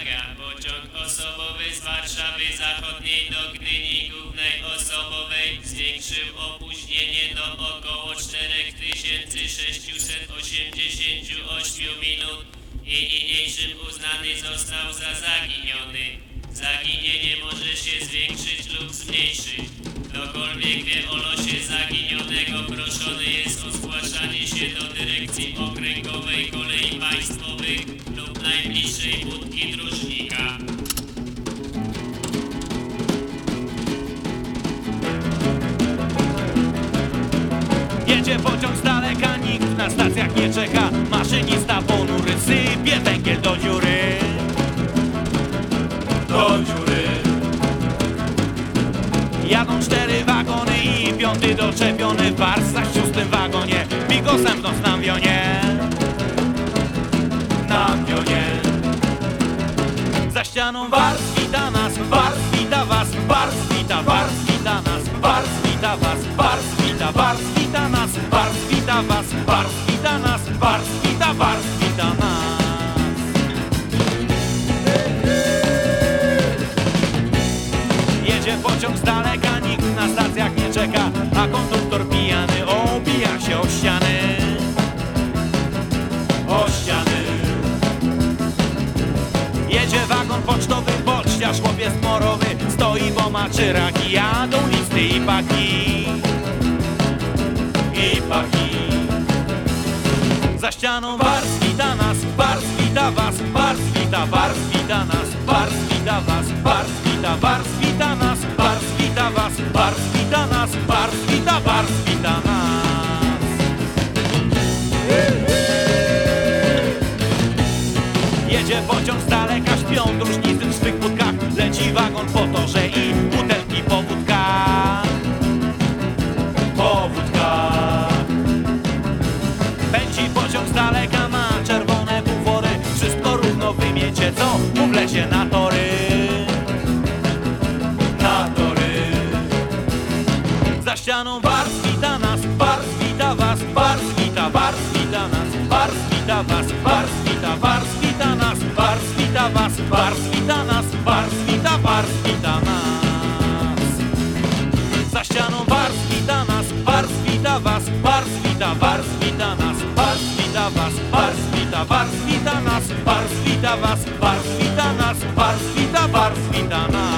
Praga. Pociąg osobowy z Warszawy Zachodniej do Gdyni Głównej Osobowej zwiększył opóźnienie do około 4688 minut i niniejszym uznany został za zaginiony. Zaginienie może się zwiększyć lub zmniejszyć. Ktokolwiek wie o budki. Jedzie pociąg z daleka, nikt na stacjach nie czeka. Maszynista ponury sypie węgiel do dziury. Do dziury. Jadą cztery wagony i piąty doczepiony w Barsach w szóstym wagonie. Bigosem w noc na wionie na pionie Za ścianą. Wars wita nas, Wars wita was Wars wita, Wars wita nas Wars wita was, Wars wita, Wars wita nas Wars wita was, Wars wita nas Wars wita, Wars wita nas. Jedzie pociąg z daleka, nikt na stacjach nie czeka. A konduktor poczciarz chłopiec morowy Stoi bo ma czyraki, jadą listy i paki. I paki. Za ścianą Wars wita nas, Wars wita was Wars wita, Wars wita nas Wars wita was, Wars wita, Wars wita nas Wars wita was, Wars wita nas Wars wita, Wars wita nas. Jedzie pociąg Za ścianą Wars wita nas, Wars wita was Wars wita, Wars wita nas Wars wita was, Wars wita, Wars wita nas Wars wita was, Wars wita nas Wars wita, Wars wita nas Za ścianą Wars wita nas, Wars wita was Wars wita, Wars wita nas Wars wita was, Wars wita, Wars wita nas Wars wita was, Wars wita nas Wars wita, Wars wita nas